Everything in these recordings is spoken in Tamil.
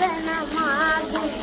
சரணமாகுக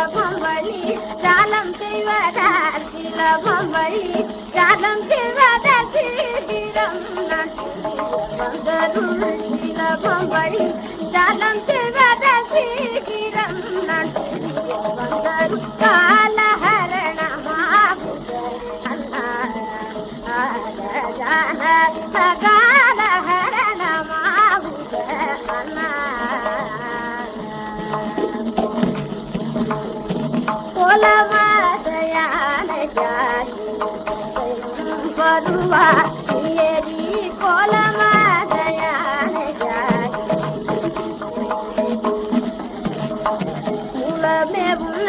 சிலபம் வழி ஜாலம் செய்வதா சிலபம் வழி ஜாலம் செய்வதா சீரம் வந்தருள் சிலபம் வழி ஜாலம் செய்வதா சீரம் வந்தருள் காலஹரணமாகுத காலஹரணமாகுத அண்ணா கோலமாதையான ஜாதி வருவா दया हैारी में बुल